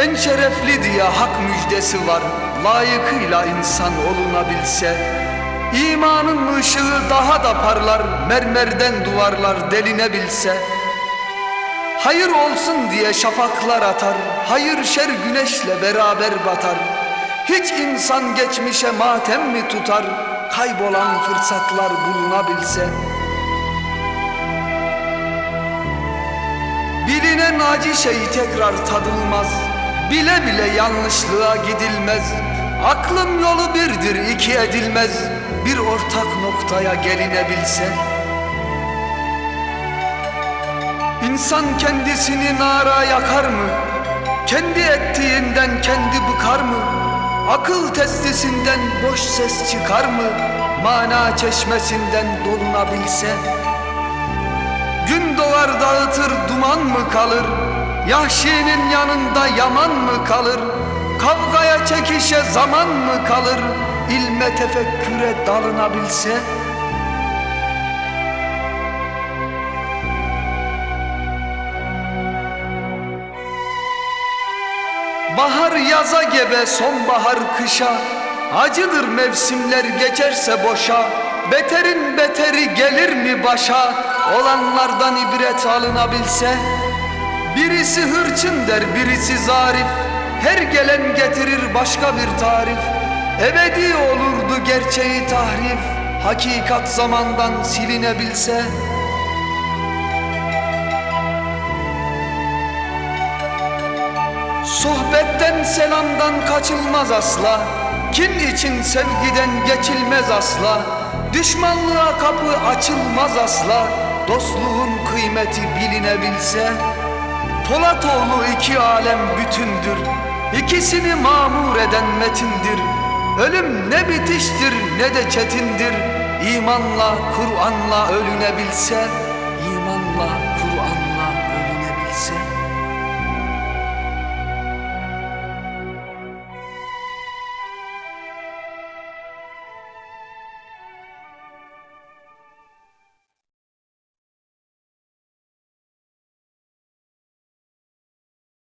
En şerefli diye hak müjdesi var. Layıkıyla insan olunabilse İmanın ışığı daha da parlar Mermerden duvarlar delinebilse. Hayır olsun diye şafaklar atar Hayır şer güneşle beraber batar. Hiç insan geçmişe matem mi tutar Kaybolan fırsatlar bulunabilse. Bilinen acı şey tekrar tadılmaz Bile bile yanlışlığa gidilmez Aklın yolu birdir iki edilmez Bir ortak noktaya gelinebilse İnsan kendisini nara yakar mı? Kendi ettiğinden kendi bıkar mı? Akıl testisinden boş ses çıkar mı? Mana çeşmesinden dolunabilse Gün doğar dağıtır duman mı kalır? Yahşinin yanında yaman mı kalır? Kavgaya çekişe zaman mı kalır? İlme tefekküre dalınabilse? Bahar yaza gebe sonbahar kışa. Acıdır mevsimler geçerse boşa. Beterin beteri gelir mi başa? Olanlardan ibret alınabilse Birisi hırçın der birisi zarif. Her gelen getirir başka bir tarif. Ebedi olurdu gerçeği tahrif. Hakikat zamandan silinebilse. Sohbetten selamdan kaçılmaz asla. Kin için sevgiden geçilmez asla. Düşmanlığa kapı açılmaz asla. Dostluğun kıymeti bilinebilse Polatoğlu iki alem bütündür. İkisini mamur eden metindir. Ölüm ne bitiştir ne de çetindir. İmanla Kur'an'la ölünebilse İmanla Kur'an'la ölünebilse.